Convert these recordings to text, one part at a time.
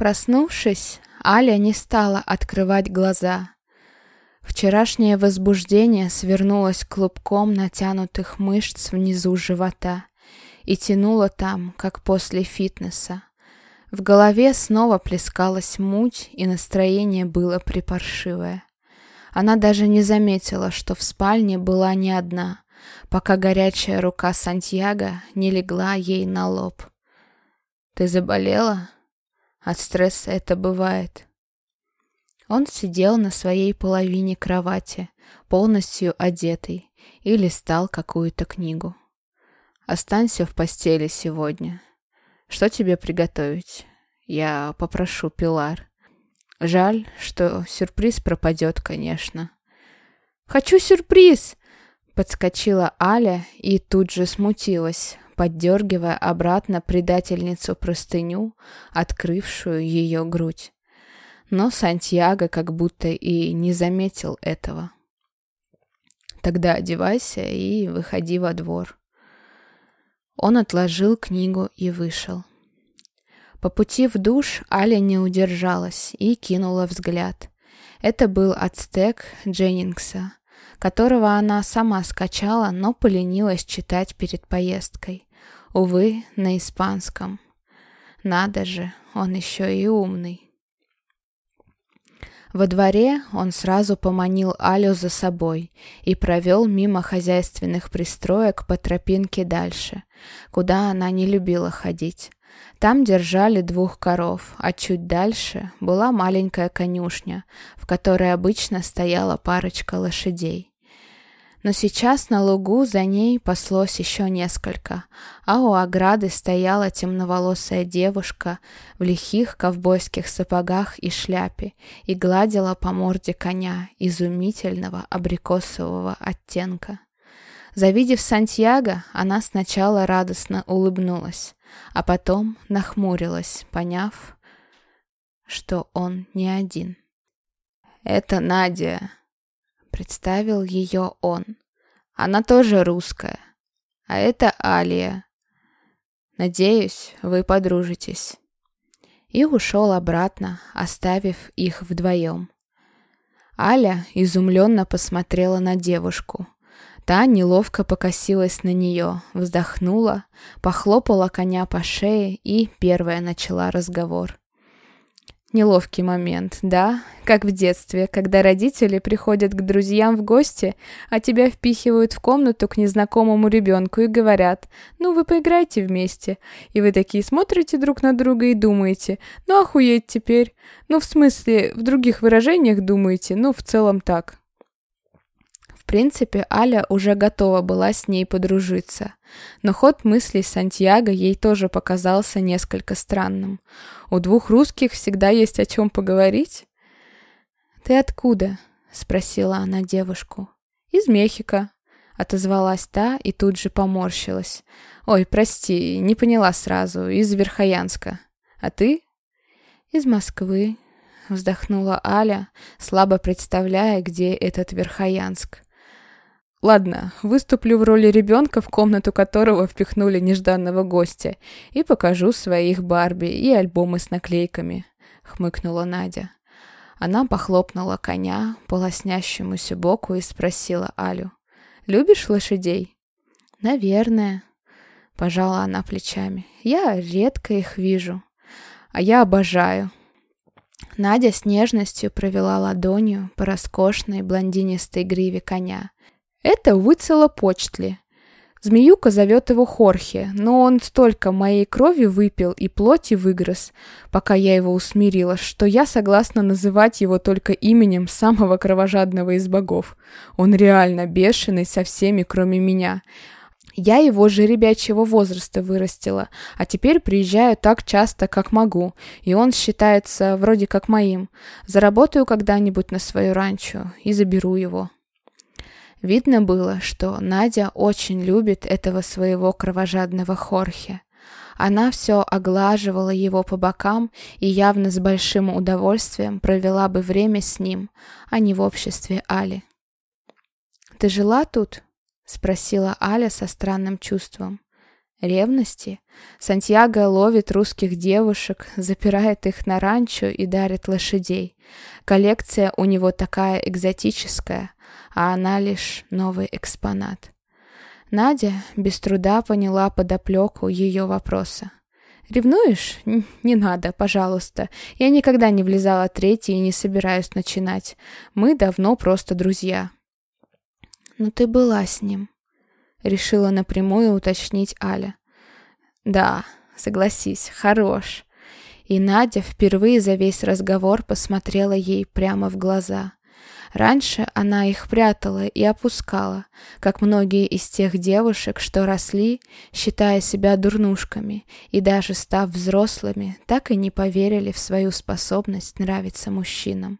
Проснувшись, Аля не стала открывать глаза. Вчерашнее возбуждение свернулось клубком натянутых мышц внизу живота и тянуло там, как после фитнеса. В голове снова плескалась муть, и настроение было припаршивое. Она даже не заметила, что в спальне была не одна, пока горячая рука Сантьяго не легла ей на лоб. «Ты заболела?» От стресса это бывает. Он сидел на своей половине кровати, полностью одетый, и листал какую-то книгу. «Останься в постели сегодня. Что тебе приготовить? Я попрошу Пилар. Жаль, что сюрприз пропадет, конечно». «Хочу сюрприз!» Подскочила Аля и тут же смутилась, поддергивая обратно предательницу простыню, открывшую ее грудь. Но Сантьяго как будто и не заметил этого. «Тогда одевайся и выходи во двор». Он отложил книгу и вышел. По пути в душ Аля не удержалась и кинула взгляд. Это был ацтек Дженнингса, которого она сама скачала, но поленилась читать перед поездкой. Увы, на испанском. Надо же, он еще и умный. Во дворе он сразу поманил Алю за собой и провел мимо хозяйственных пристроек по тропинке дальше, куда она не любила ходить. Там держали двух коров, а чуть дальше была маленькая конюшня, в которой обычно стояла парочка лошадей. Но сейчас на лугу за ней паслось еще несколько, а у ограды стояла темноволосая девушка в лихих ковбойских сапогах и шляпе и гладила по морде коня изумительного абрикосового оттенка. Завидев Сантьяго, она сначала радостно улыбнулась, а потом нахмурилась, поняв, что он не один. «Это Надя», Представил ее он. Она тоже русская. А это Алия. Надеюсь, вы подружитесь. И ушел обратно, оставив их вдвоем. Аля изумленно посмотрела на девушку. Та неловко покосилась на нее, вздохнула, похлопала коня по шее и первая начала разговор. Неловкий момент, да? Как в детстве, когда родители приходят к друзьям в гости, а тебя впихивают в комнату к незнакомому ребенку и говорят, ну вы поиграйте вместе. И вы такие смотрите друг на друга и думаете, ну охуеть теперь. Ну в смысле, в других выражениях думаете, ну в целом так принципе, Аля уже готова была с ней подружиться. Но ход мыслей Сантьяго ей тоже показался несколько странным. У двух русских всегда есть о чем поговорить. «Ты откуда?» — спросила она девушку. «Из Мехико», — отозвалась та и тут же поморщилась. «Ой, прости, не поняла сразу, из Верхоянска. А ты?» «Из Москвы», — вздохнула Аля, слабо представляя, где этот Верхоянск. Ладно, выступлю в роли ребенка, в комнату которого впихнули нежданного гостя, и покажу своих Барби и альбомы с наклейками», — хмыкнула Надя. Она похлопнула коня по лоснящемуся боку и спросила Алю. «Любишь лошадей?» «Наверное», — пожала она плечами. «Я редко их вижу, а я обожаю». Надя с нежностью провела ладонью по роскошной блондинистой гриве коня. Это Уицелопочтли. Змеюка зовет его Хорхе, но он столько моей крови выпил и плоти выгрыз, пока я его усмирила, что я согласна называть его только именем самого кровожадного из богов. Он реально бешеный со всеми, кроме меня. Я его же ребячьего возраста вырастила, а теперь приезжаю так часто, как могу, и он считается вроде как моим. Заработаю когда-нибудь на свою ранчо и заберу его. Видно было, что Надя очень любит этого своего кровожадного Хорхе. Она все оглаживала его по бокам и явно с большим удовольствием провела бы время с ним, а не в обществе Али. «Ты жила тут?» — спросила Аля со странным чувством. Ревности? Сантьяго ловит русских девушек, запирает их на ранчо и дарит лошадей. Коллекция у него такая экзотическая, а она лишь новый экспонат. Надя без труда поняла подоплеку ее вопроса. «Ревнуешь? Не надо, пожалуйста. Я никогда не влезала третий и не собираюсь начинать. Мы давно просто друзья». «Но ты была с ним», — решила напрямую уточнить Аля. «Да, согласись, хорош». И Надя впервые за весь разговор посмотрела ей прямо в глаза. Раньше она их прятала и опускала, как многие из тех девушек, что росли, считая себя дурнушками, и даже став взрослыми, так и не поверили в свою способность нравиться мужчинам.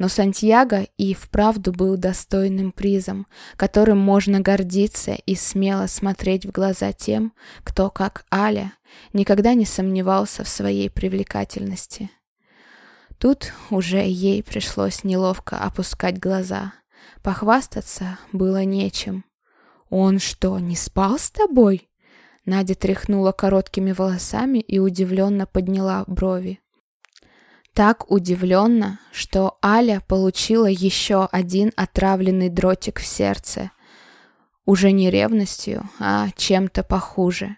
Но Сантьяго и вправду был достойным призом, которым можно гордиться и смело смотреть в глаза тем, кто, как Аля, никогда не сомневался в своей привлекательности. Тут уже ей пришлось неловко опускать глаза. Похвастаться было нечем. «Он что, не спал с тобой?» Надя тряхнула короткими волосами и удивленно подняла брови. Так удивленно, что Аля получила еще один отравленный дротик в сердце. Уже не ревностью, а чем-то похуже.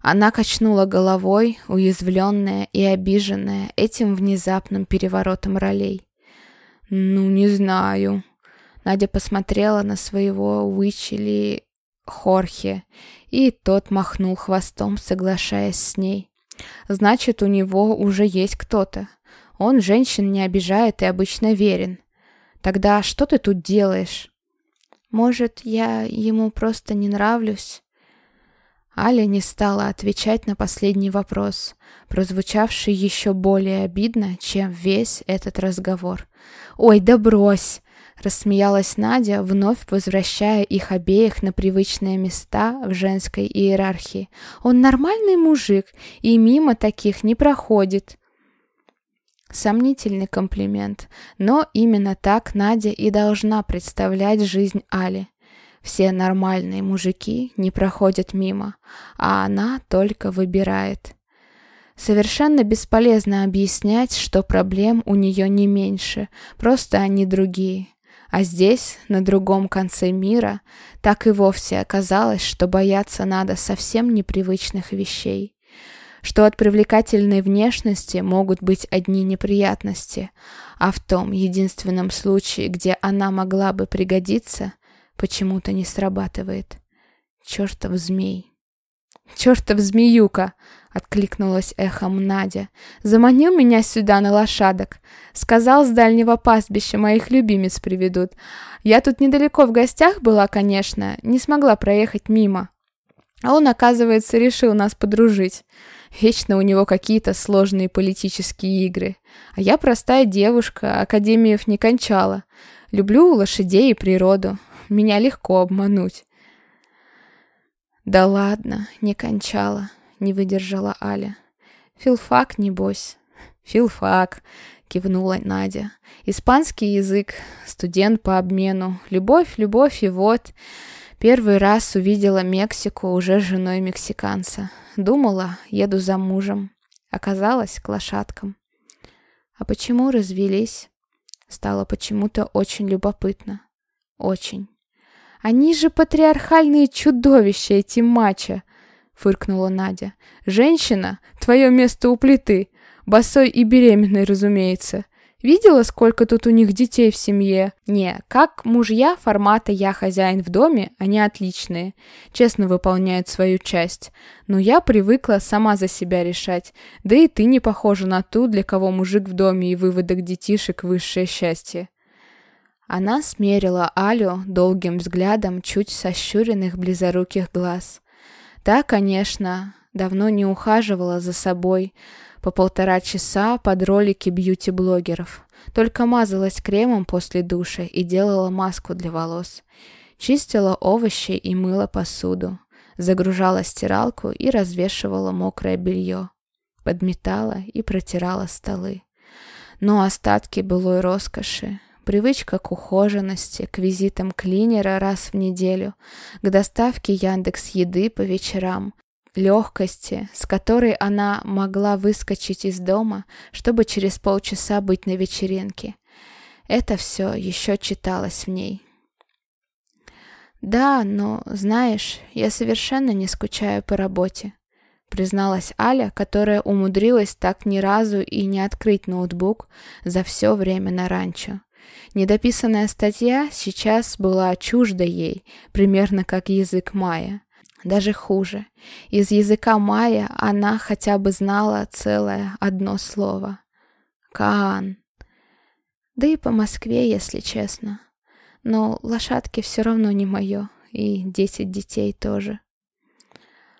Она качнула головой, уязвленная и обиженная этим внезапным переворотом ролей. «Ну, не знаю». Надя посмотрела на своего Уичели Хорхе, и тот махнул хвостом, соглашаясь с ней. «Значит, у него уже есть кто-то. Он женщин не обижает и обычно верен. Тогда что ты тут делаешь?» «Может, я ему просто не нравлюсь?» Аля не стала отвечать на последний вопрос, прозвучавший еще более обидно, чем весь этот разговор. «Ой, да брось!» — рассмеялась Надя, вновь возвращая их обеих на привычные места в женской иерархии. «Он нормальный мужик, и мимо таких не проходит». Сомнительный комплимент, но именно так Надя и должна представлять жизнь Али. Все нормальные мужики не проходят мимо, а она только выбирает. Совершенно бесполезно объяснять, что проблем у нее не меньше, просто они другие. А здесь, на другом конце мира, так и вовсе оказалось, что бояться надо совсем непривычных вещей. Что от привлекательной внешности могут быть одни неприятности, а в том единственном случае, где она могла бы пригодиться – почему-то не срабатывает. Чертов змей. «Чертов змеюка!» — откликнулась эхом Надя. «Заманил меня сюда на лошадок. Сказал, с дальнего пастбища моих любимец приведут. Я тут недалеко в гостях была, конечно, не смогла проехать мимо. А он, оказывается, решил нас подружить. Вечно у него какие-то сложные политические игры. А я простая девушка, академиев не кончала. Люблю лошадей и природу меня легко обмануть. Да ладно, не кончала, не выдержала Аля. Филфак, небось. Филфак, кивнула Надя. Испанский язык, студент по обмену. Любовь, любовь и вот. Первый раз увидела Мексику уже женой мексиканца. Думала, еду за мужем. Оказалось, к лошадкам. А почему развелись? Стало почему-то очень любопытно. Очень. Они же патриархальные чудовища, эти мачо!» — фыркнула Надя. «Женщина — твое место у плиты. Босой и беременной, разумеется. Видела, сколько тут у них детей в семье? Не, как мужья формата «я хозяин в доме», они отличные, честно выполняют свою часть. Но я привыкла сама за себя решать, да и ты не похожа на ту, для кого мужик в доме и выводок детишек – высшее счастье. Она смерила Алю долгим взглядом чуть сощуренных близоруких глаз. Та, конечно, давно не ухаживала за собой по полтора часа под ролики бьюти-блогеров. Только мазалась кремом после душа и делала маску для волос. Чистила овощи и мыла посуду. Загружала стиралку и развешивала мокрое белье. Подметала и протирала столы. Но остатки былой роскоши привычка к ухоженности, к визитам клинера раз в неделю, к доставке Яндекс еды по вечерам, легкости, с которой она могла выскочить из дома, чтобы через полчаса быть на вечеринке. Это все еще читалось в ней. «Да, но, знаешь, я совершенно не скучаю по работе», призналась Аля, которая умудрилась так ни разу и не открыть ноутбук за все время на ранчо. Недописанная статья сейчас была чужда ей, примерно как язык майя. Даже хуже. Из языка майя она хотя бы знала целое одно слово. Каан. Да и по Москве, если честно. Но лошадки все равно не мое, и десять детей тоже.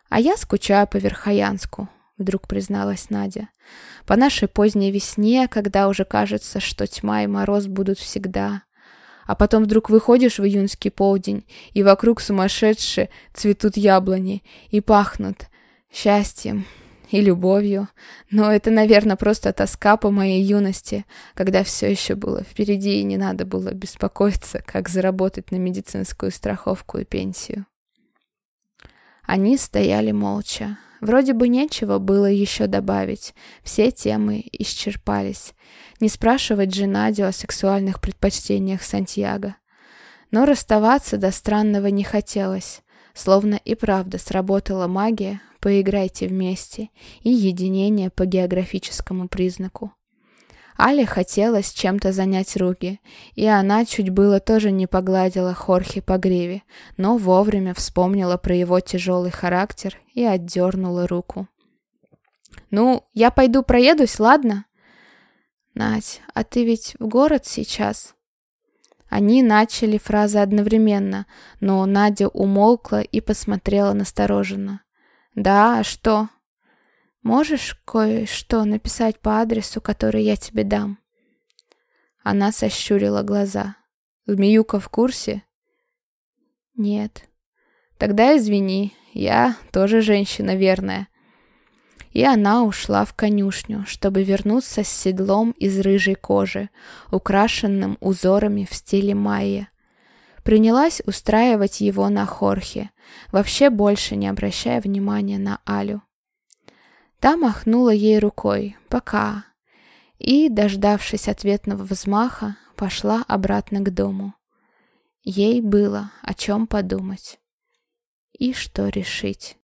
А я скучаю по Верхоянску, вдруг призналась Надя. По нашей поздней весне, когда уже кажется, что тьма и мороз будут всегда. А потом вдруг выходишь в июньский полдень, и вокруг сумасшедшие цветут яблони и пахнут счастьем и любовью. Но это, наверное, просто тоска по моей юности, когда все еще было впереди и не надо было беспокоиться, как заработать на медицинскую страховку и пенсию. Они стояли молча. Вроде бы нечего было еще добавить. Все темы исчерпались. Не спрашивать же Надю о сексуальных предпочтениях Сантьяго. Но расставаться до странного не хотелось. Словно и правда сработала магия «поиграйте вместе» и единение по географическому признаку. Але хотелось чем-то занять руки, и она чуть было тоже не погладила Хорхе по гриве, но вовремя вспомнила про его тяжелый характер и отдернула руку. «Ну, я пойду проедусь, ладно?» «Надь, а ты ведь в город сейчас?» Они начали фразы одновременно, но Надя умолкла и посмотрела настороженно. «Да, а что?» Можешь кое-что написать по адресу, который я тебе дам?» Она сощурила глаза. «Змеюка в курсе?» «Нет». «Тогда извини, я тоже женщина верная». И она ушла в конюшню, чтобы вернуться с седлом из рыжей кожи, украшенным узорами в стиле майя. Принялась устраивать его на хорхе, вообще больше не обращая внимания на Алю. Та махнула ей рукой «пока» и, дождавшись ответного взмаха, пошла обратно к дому. Ей было о чем подумать и что решить.